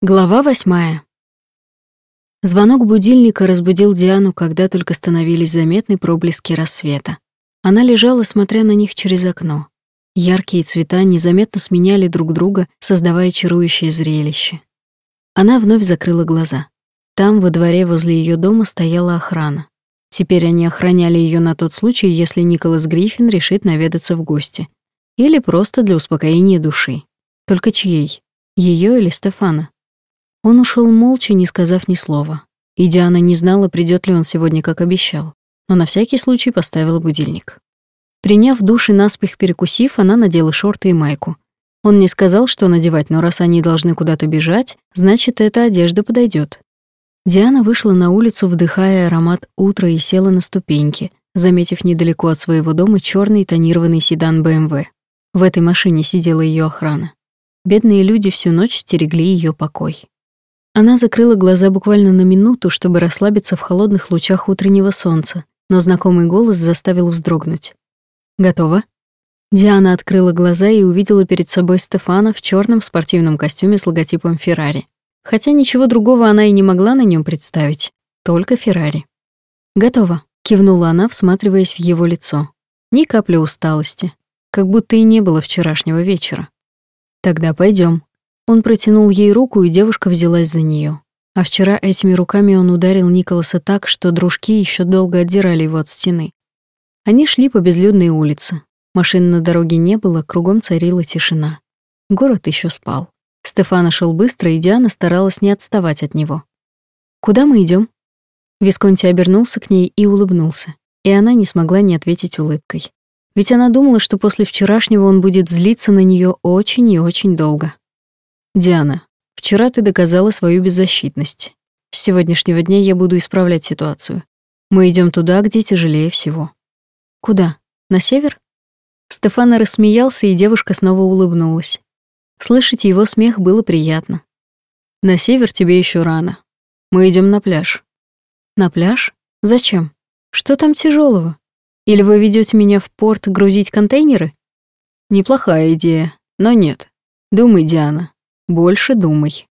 Глава восьмая. Звонок будильника разбудил Диану, когда только становились заметны проблески рассвета. Она лежала, смотря на них через окно. Яркие цвета незаметно сменяли друг друга, создавая чарующее зрелище. Она вновь закрыла глаза. Там, во дворе возле ее дома, стояла охрана. Теперь они охраняли ее на тот случай, если Николас Гриффин решит наведаться в гости. Или просто для успокоения души. Только чьей? Ее или Стефана? Он ушел молча, не сказав ни слова. И Диана не знала, придет ли он сегодня, как обещал, но на всякий случай поставила будильник. Приняв душ и наспех перекусив, она надела шорты и майку. Он не сказал, что надевать, но раз они должны куда-то бежать, значит, эта одежда подойдет. Диана вышла на улицу, вдыхая аромат утра и села на ступеньки, заметив недалеко от своего дома черный тонированный седан BMW. В этой машине сидела ее охрана. Бедные люди всю ночь стерегли ее покой. Она закрыла глаза буквально на минуту, чтобы расслабиться в холодных лучах утреннего солнца, но знакомый голос заставил вздрогнуть. «Готово?» Диана открыла глаза и увидела перед собой Стефана в черном спортивном костюме с логотипом Феррари. Хотя ничего другого она и не могла на нем представить, только Феррари. «Готово», — кивнула она, всматриваясь в его лицо. Ни капли усталости, как будто и не было вчерашнего вечера. «Тогда пойдем. Он протянул ей руку, и девушка взялась за нее. А вчера этими руками он ударил Николаса так, что дружки еще долго отдирали его от стены. Они шли по безлюдной улице. Машин на дороге не было, кругом царила тишина. Город еще спал. Стефана шел быстро, и Диана старалась не отставать от него. «Куда мы идем? Висконти обернулся к ней и улыбнулся, и она не смогла не ответить улыбкой. Ведь она думала, что после вчерашнего он будет злиться на нее очень и очень долго. Диана, вчера ты доказала свою беззащитность. С сегодняшнего дня я буду исправлять ситуацию. Мы идем туда, где тяжелее всего. Куда? На север? Стефана рассмеялся, и девушка снова улыбнулась. Слышать его смех было приятно. На север тебе еще рано. Мы идем на пляж. На пляж? Зачем? Что там тяжелого? Или вы ведете меня в порт грузить контейнеры? Неплохая идея, но нет. Думай, Диана, больше думай.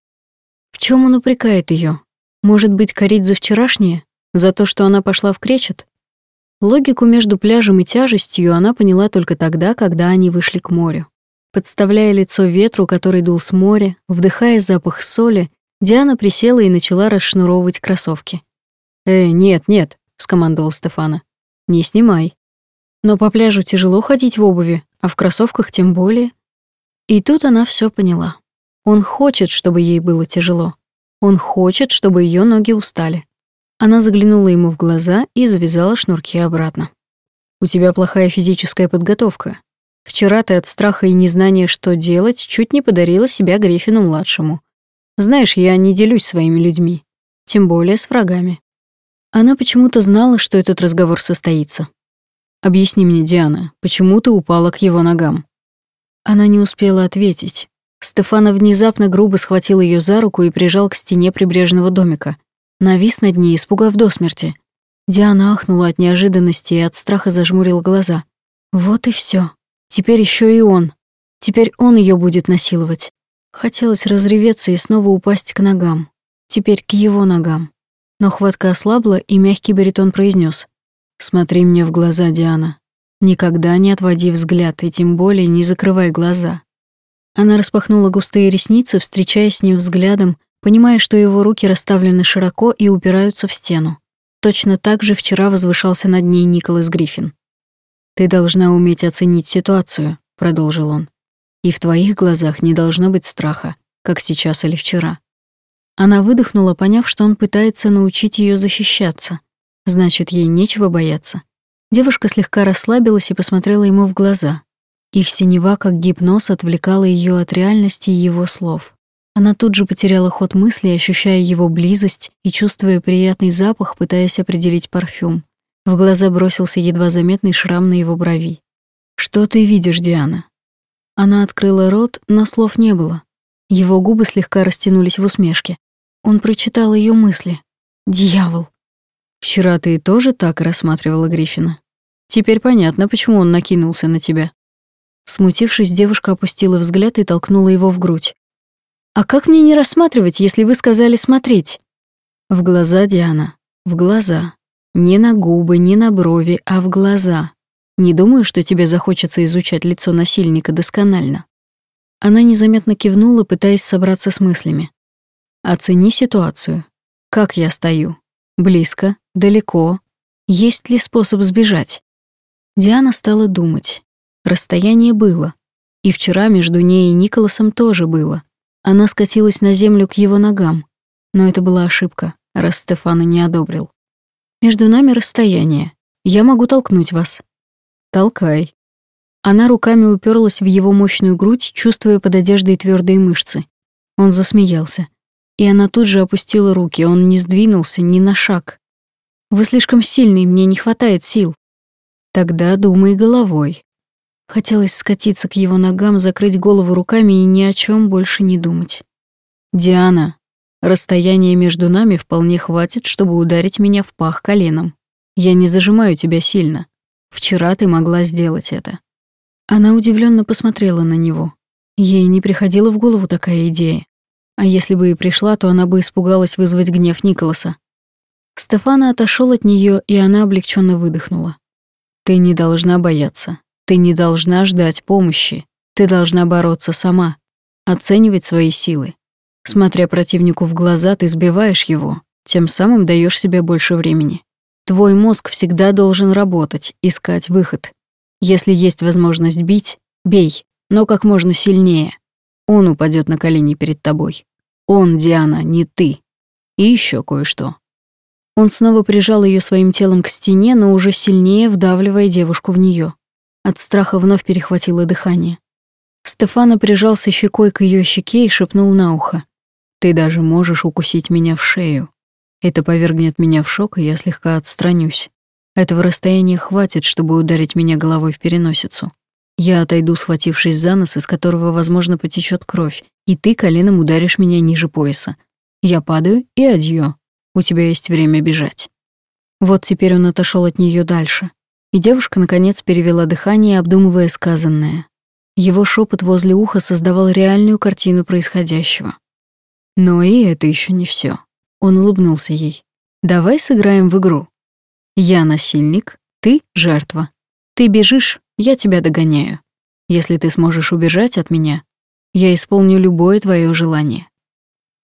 В чем он упрекает ее? Может быть, корить за вчерашнее? За то, что она пошла в кречет? Логику между пляжем и тяжестью она поняла только тогда, когда они вышли к морю. Подставляя лицо ветру, который дул с моря, вдыхая запах соли, Диана присела и начала расшнуровывать кроссовки. «Э, нет, нет», — скомандовал Стефана. «Не снимай». Но по пляжу тяжело ходить в обуви, а в кроссовках тем более. И тут она все поняла. Он хочет, чтобы ей было тяжело. Он хочет, чтобы ее ноги устали. Она заглянула ему в глаза и завязала шнурки обратно. «У тебя плохая физическая подготовка. Вчера ты от страха и незнания, что делать, чуть не подарила себя Гриффину-младшему. Знаешь, я не делюсь своими людьми, тем более с врагами». Она почему-то знала, что этот разговор состоится. «Объясни мне, Диана, почему ты упала к его ногам?» Она не успела ответить. Стефана внезапно грубо схватил ее за руку и прижал к стене прибрежного домика. Навис над ней, испугав до смерти. Диана ахнула от неожиданности и от страха зажмурила глаза. Вот и все. Теперь еще и он. Теперь он ее будет насиловать. Хотелось разреветься и снова упасть к ногам. Теперь к его ногам. Но хватка ослабла, и мягкий баритон произнес: «Смотри мне в глаза, Диана. Никогда не отводи взгляд, и тем более не закрывай глаза. Она распахнула густые ресницы, встречаясь с ним взглядом, понимая, что его руки расставлены широко и упираются в стену. Точно так же вчера возвышался над ней Николас Гриффин. «Ты должна уметь оценить ситуацию», — продолжил он. «И в твоих глазах не должно быть страха, как сейчас или вчера». Она выдохнула, поняв, что он пытается научить ее защищаться. Значит, ей нечего бояться. Девушка слегка расслабилась и посмотрела ему в глаза. Их синева, как гипноз, отвлекала ее от реальности и его слов. Она тут же потеряла ход мысли, ощущая его близость и чувствуя приятный запах, пытаясь определить парфюм. В глаза бросился едва заметный шрам на его брови. «Что ты видишь, Диана?» Она открыла рот, но слов не было. Его губы слегка растянулись в усмешке. Он прочитал ее мысли. «Дьявол!» «Вчера ты тоже так рассматривала Гриффина. Теперь понятно, почему он накинулся на тебя». Смутившись, девушка опустила взгляд и толкнула его в грудь. «А как мне не рассматривать, если вы сказали смотреть?» «В глаза, Диана, в глаза. Не на губы, не на брови, а в глаза. Не думаю, что тебе захочется изучать лицо насильника досконально». Она незаметно кивнула, пытаясь собраться с мыслями. «Оцени ситуацию. Как я стою? Близко? Далеко? Есть ли способ сбежать?» Диана стала думать. Расстояние было. И вчера между ней и Николасом тоже было. Она скатилась на землю к его ногам. Но это была ошибка, раз Стефана не одобрил. «Между нами расстояние. Я могу толкнуть вас». «Толкай». Она руками уперлась в его мощную грудь, чувствуя под одеждой твердые мышцы. Он засмеялся. И она тут же опустила руки, он не сдвинулся ни на шаг. «Вы слишком сильный, мне не хватает сил». Тогда думай головой. Хотелось скатиться к его ногам, закрыть голову руками и ни о чем больше не думать. Диана, расстояние между нами вполне хватит, чтобы ударить меня в пах коленом. Я не зажимаю тебя сильно. Вчера ты могла сделать это. Она удивленно посмотрела на него. Ей не приходила в голову такая идея. А если бы и пришла, то она бы испугалась вызвать гнев Николаса. Стефана отошел от нее, и она облегченно выдохнула. Ты не должна бояться. Ты не должна ждать помощи. Ты должна бороться сама. Оценивать свои силы. Смотря противнику в глаза, ты сбиваешь его, тем самым даешь себе больше времени. Твой мозг всегда должен работать, искать выход. Если есть возможность бить, бей, но как можно сильнее. Он упадет на колени перед тобой. Он, Диана, не ты. И еще кое-что. Он снова прижал ее своим телом к стене, но уже сильнее вдавливая девушку в нее. От страха вновь перехватило дыхание. Стефана прижался щекой к ее щеке и шепнул на ухо. «Ты даже можешь укусить меня в шею. Это повергнет меня в шок, и я слегка отстранюсь. Этого расстояния хватит, чтобы ударить меня головой в переносицу. Я отойду, схватившись за нос, из которого, возможно, потечет кровь, и ты коленом ударишь меня ниже пояса. Я падаю и адьё. У тебя есть время бежать. Вот теперь он отошел от нее дальше. И девушка наконец перевела дыхание, обдумывая сказанное. Его шепот возле уха создавал реальную картину происходящего. Но и это еще не все. Он улыбнулся ей. Давай сыграем в игру. Я насильник, ты жертва. Ты бежишь, я тебя догоняю. Если ты сможешь убежать от меня, я исполню любое твое желание.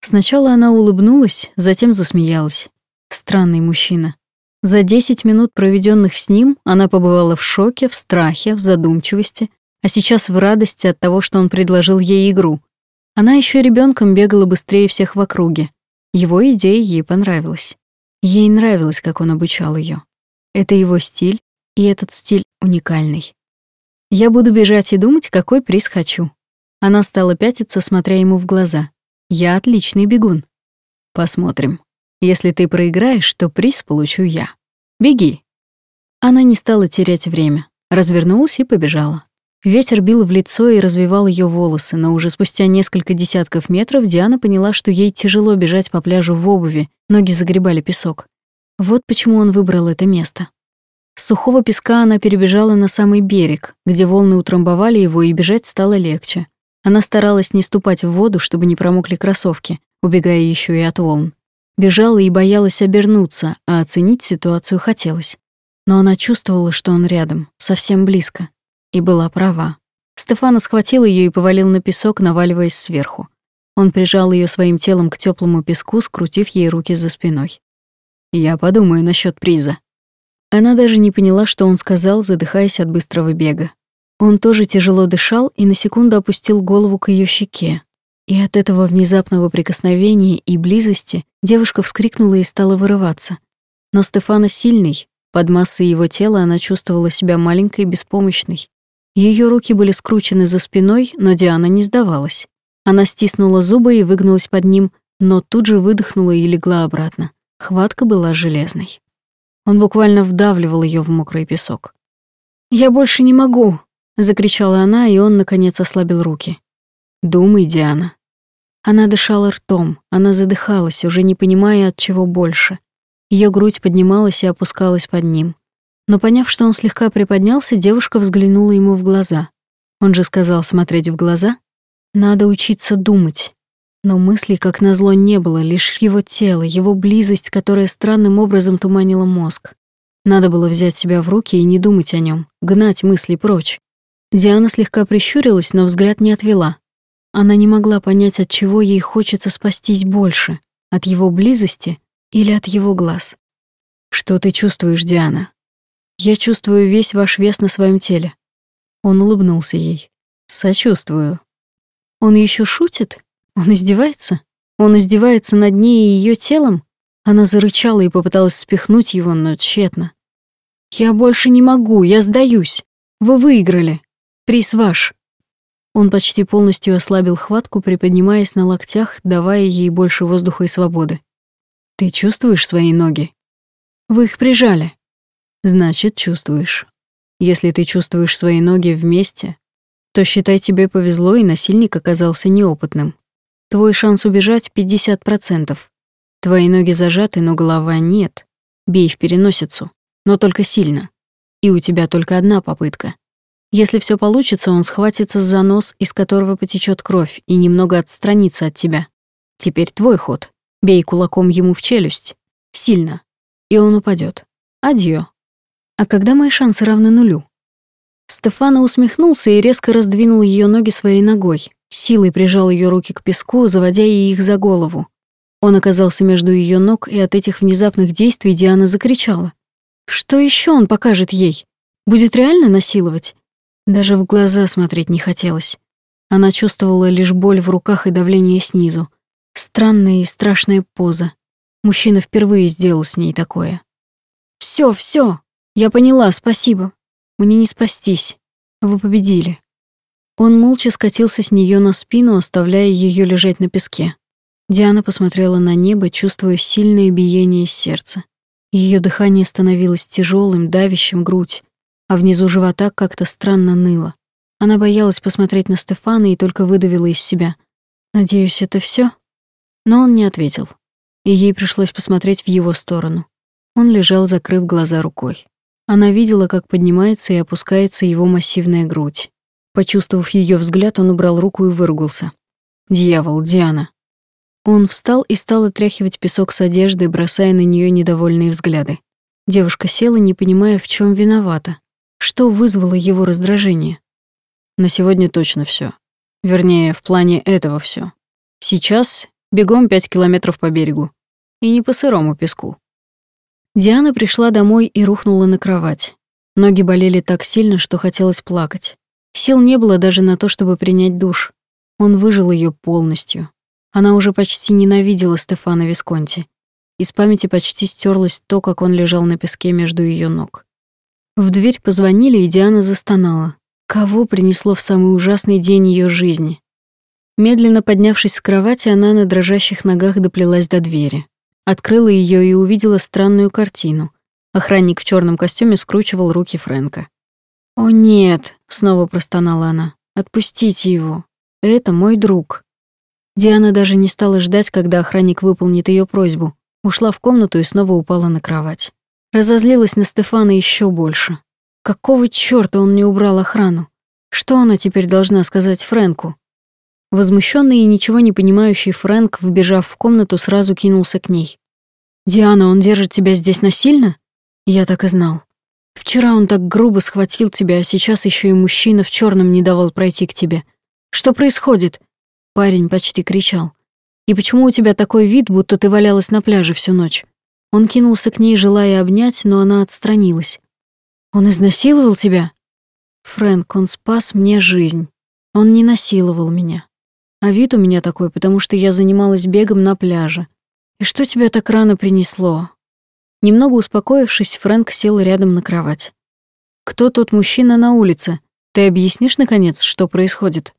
Сначала она улыбнулась, затем засмеялась. Странный мужчина. За десять минут, проведенных с ним, она побывала в шоке, в страхе, в задумчивости, а сейчас в радости от того, что он предложил ей игру. Она еще ребенком бегала быстрее всех в округе. Его идея ей понравилась. Ей нравилось, как он обучал ее. Это его стиль, и этот стиль уникальный. Я буду бежать и думать, какой приз хочу. Она стала пятиться, смотря ему в глаза. Я отличный бегун. Посмотрим. Если ты проиграешь, то приз получу я. Беги. Она не стала терять время, развернулась и побежала. Ветер бил в лицо и развивал ее волосы, но уже спустя несколько десятков метров Диана поняла, что ей тяжело бежать по пляжу в обуви, ноги загребали песок. Вот почему он выбрал это место. С сухого песка она перебежала на самый берег, где волны утрамбовали его, и бежать стало легче. Она старалась не ступать в воду, чтобы не промокли кроссовки, убегая еще и от волн. Бежала и боялась обернуться, а оценить ситуацию хотелось. Но она чувствовала, что он рядом, совсем близко. И была права. Стефана схватил ее и повалил на песок, наваливаясь сверху. Он прижал ее своим телом к теплому песку, скрутив ей руки за спиной. «Я подумаю насчет приза». Она даже не поняла, что он сказал, задыхаясь от быстрого бега. Он тоже тяжело дышал и на секунду опустил голову к ее щеке. И от этого внезапного прикосновения и близости девушка вскрикнула и стала вырываться. Но Стефана сильный, под массой его тела она чувствовала себя маленькой и беспомощной. Ее руки были скручены за спиной, но Диана не сдавалась. Она стиснула зубы и выгнулась под ним, но тут же выдохнула и легла обратно. Хватка была железной. Он буквально вдавливал ее в мокрый песок. «Я больше не могу», Закричала она, и он, наконец, ослабил руки. «Думай, Диана». Она дышала ртом, она задыхалась, уже не понимая, от чего больше. Ее грудь поднималась и опускалась под ним. Но поняв, что он слегка приподнялся, девушка взглянула ему в глаза. Он же сказал смотреть в глаза. «Надо учиться думать». Но мыслей, как назло, не было, лишь его тело, его близость, которая странным образом туманила мозг. Надо было взять себя в руки и не думать о нем, гнать мысли прочь. Диана слегка прищурилась, но взгляд не отвела. Она не могла понять, от чего ей хочется спастись больше, от его близости или от его глаз. «Что ты чувствуешь, Диана?» «Я чувствую весь ваш вес на своем теле». Он улыбнулся ей. «Сочувствую». «Он еще шутит? Он издевается? Он издевается над ней и ее телом?» Она зарычала и попыталась спихнуть его, но тщетно. «Я больше не могу, я сдаюсь. Вы выиграли. Приз ваш». Он почти полностью ослабил хватку, приподнимаясь на локтях, давая ей больше воздуха и свободы. «Ты чувствуешь свои ноги?» «Вы их прижали». «Значит, чувствуешь. Если ты чувствуешь свои ноги вместе, то считай, тебе повезло, и насильник оказался неопытным. Твой шанс убежать — 50%. Твои ноги зажаты, но голова нет. Бей в переносицу, но только сильно. И у тебя только одна попытка. Если все получится, он схватится за нос, из которого потечет кровь, и немного отстранится от тебя. Теперь твой ход. Бей кулаком ему в челюсть. Сильно. И он упадет. Адьё. А когда мои шансы равны нулю? Стефана усмехнулся и резко раздвинул ее ноги своей ногой. Силой прижал ее руки к песку, заводя ей их за голову. Он оказался между ее ног, и от этих внезапных действий Диана закричала. Что еще он покажет ей? Будет реально насиловать? Даже в глаза смотреть не хотелось. Она чувствовала лишь боль в руках и давление снизу. Странная и страшная поза. Мужчина впервые сделал с ней такое. Все, все, Я поняла, спасибо. Мне не спастись. Вы победили». Он молча скатился с нее на спину, оставляя ее лежать на песке. Диана посмотрела на небо, чувствуя сильное биение сердца. Ее дыхание становилось тяжелым, давящим грудь а внизу живота как-то странно ныло. Она боялась посмотреть на Стефана и только выдавила из себя. «Надеюсь, это все? Но он не ответил, и ей пришлось посмотреть в его сторону. Он лежал, закрыв глаза рукой. Она видела, как поднимается и опускается его массивная грудь. Почувствовав ее взгляд, он убрал руку и выругался. «Дьявол, Диана!» Он встал и стал отряхивать песок с одежды, бросая на нее недовольные взгляды. Девушка села, не понимая, в чем виновата. Что вызвало его раздражение? На сегодня точно все. Вернее, в плане этого все. Сейчас бегом пять километров по берегу. И не по сырому песку. Диана пришла домой и рухнула на кровать. Ноги болели так сильно, что хотелось плакать. Сил не было даже на то, чтобы принять душ. Он выжил ее полностью. Она уже почти ненавидела Стефана Висконти. Из памяти почти стерлось то, как он лежал на песке между ее ног. В дверь позвонили, и Диана застонала. Кого принесло в самый ужасный день ее жизни? Медленно поднявшись с кровати, она на дрожащих ногах доплелась до двери. Открыла ее и увидела странную картину. Охранник в черном костюме скручивал руки Фрэнка. «О нет!» — снова простонала она. «Отпустите его. Это мой друг». Диана даже не стала ждать, когда охранник выполнит ее просьбу. Ушла в комнату и снова упала на кровать. Разозлилась на Стефана еще больше. Какого чёрта он не убрал охрану? Что она теперь должна сказать Фрэнку? Возмущенный и ничего не понимающий Фрэнк, вбежав в комнату, сразу кинулся к ней. «Диана, он держит тебя здесь насильно?» Я так и знал. Вчера он так грубо схватил тебя, а сейчас еще и мужчина в черном не давал пройти к тебе. Что происходит? Парень почти кричал. И почему у тебя такой вид, будто ты валялась на пляже всю ночь? Он кинулся к ней, желая обнять, но она отстранилась. «Он изнасиловал тебя?» «Фрэнк, он спас мне жизнь. Он не насиловал меня. А вид у меня такой, потому что я занималась бегом на пляже. И что тебя так рано принесло?» Немного успокоившись, Фрэнк сел рядом на кровать. «Кто тот мужчина на улице? Ты объяснишь, наконец, что происходит?»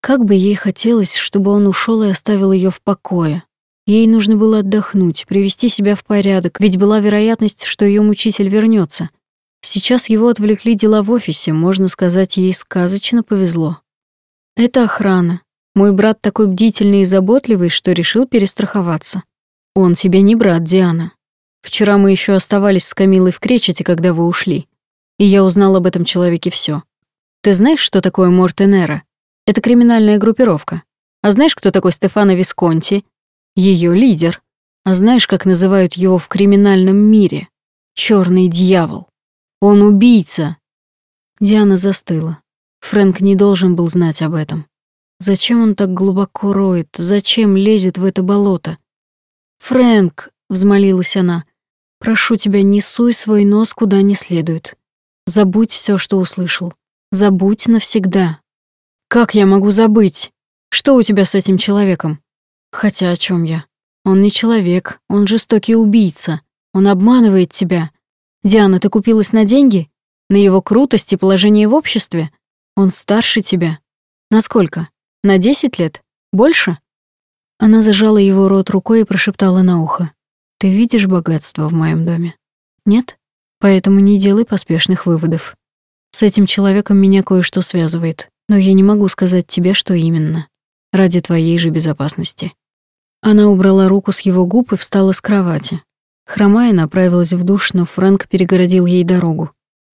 Как бы ей хотелось, чтобы он ушел и оставил ее в покое. Ей нужно было отдохнуть, привести себя в порядок, ведь была вероятность, что ее мучитель вернется. Сейчас его отвлекли дела в офисе, можно сказать, ей сказочно повезло. Это охрана. Мой брат такой бдительный и заботливый, что решил перестраховаться. Он тебе не брат, Диана. Вчера мы еще оставались с Камилой в Кречете, когда вы ушли. И я узнал об этом человеке все. Ты знаешь, что такое Мортенера? Это криминальная группировка. А знаешь, кто такой Стефано Висконти? Ее лидер. А знаешь, как называют его в криминальном мире? Черный дьявол. Он убийца. Диана застыла. Фрэнк не должен был знать об этом. Зачем он так глубоко роет? Зачем лезет в это болото? «Фрэнк», — взмолилась она, — «прошу тебя, не суй свой нос куда не следует. Забудь все, что услышал. Забудь навсегда». «Как я могу забыть? Что у тебя с этим человеком?» «Хотя о чем я? Он не человек, он жестокий убийца. Он обманывает тебя. Диана, ты купилась на деньги? На его крутость и положение в обществе? Он старше тебя. Насколько? На десять лет? Больше?» Она зажала его рот рукой и прошептала на ухо. «Ты видишь богатство в моем доме? Нет? Поэтому не делай поспешных выводов. С этим человеком меня кое-что связывает, но я не могу сказать тебе, что именно. Ради твоей же безопасности». Она убрала руку с его губ и встала с кровати. Хромая направилась в душ, но Фрэнк перегородил ей дорогу.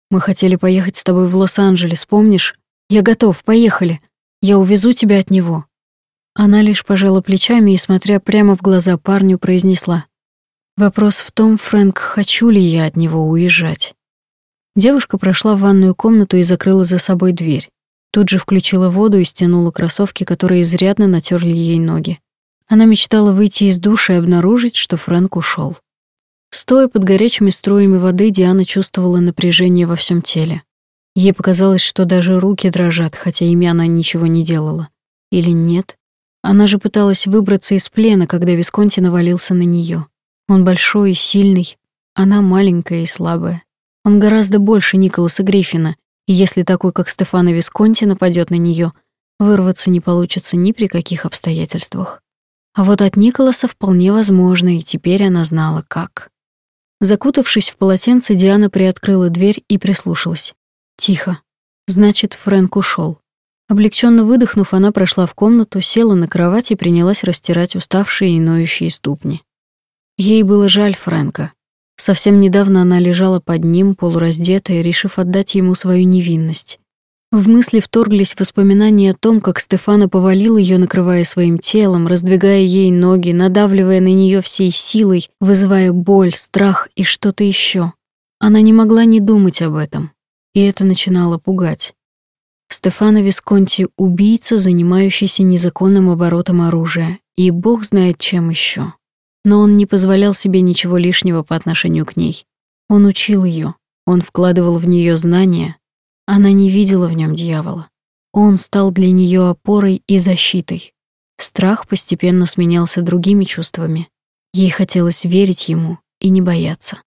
«Мы хотели поехать с тобой в Лос-Анджелес, помнишь? Я готов, поехали. Я увезу тебя от него. Она лишь пожала плечами и, смотря прямо в глаза парню, произнесла. «Вопрос в том, Фрэнк, хочу ли я от него уезжать?» Девушка прошла в ванную комнату и закрыла за собой дверь. Тут же включила воду и стянула кроссовки, которые изрядно натерли ей ноги. Она мечтала выйти из душа и обнаружить, что Фрэнк ушел. Стоя под горячими струями воды, Диана чувствовала напряжение во всем теле. Ей показалось, что даже руки дрожат, хотя ими она ничего не делала. Или нет? Она же пыталась выбраться из плена, когда Висконти навалился на нее. Он большой и сильный, она маленькая и слабая. Он гораздо больше Николаса Гриффина, и если такой, как Стефано Висконти, нападет на нее, вырваться не получится ни при каких обстоятельствах. А вот от Николаса вполне возможно, и теперь она знала, как. Закутавшись в полотенце, Диана приоткрыла дверь и прислушалась. Тихо. Значит, Фрэнк ушел. Облегченно выдохнув, она прошла в комнату, села на кровать и принялась растирать уставшие и ноющие ступни. Ей было жаль Фрэнка. Совсем недавно она лежала под ним, полураздетая, решив отдать ему свою невинность. В мысли вторглись воспоминания о том, как Стефана повалил ее, накрывая своим телом, раздвигая ей ноги, надавливая на нее всей силой, вызывая боль, страх и что-то еще. Она не могла не думать об этом, и это начинало пугать. Стефано Висконти — убийца, занимающийся незаконным оборотом оружия, и бог знает чем еще. Но он не позволял себе ничего лишнего по отношению к ней. Он учил ее, он вкладывал в нее знания. Она не видела в нем дьявола. Он стал для нее опорой и защитой. Страх постепенно сменялся другими чувствами. Ей хотелось верить ему и не бояться.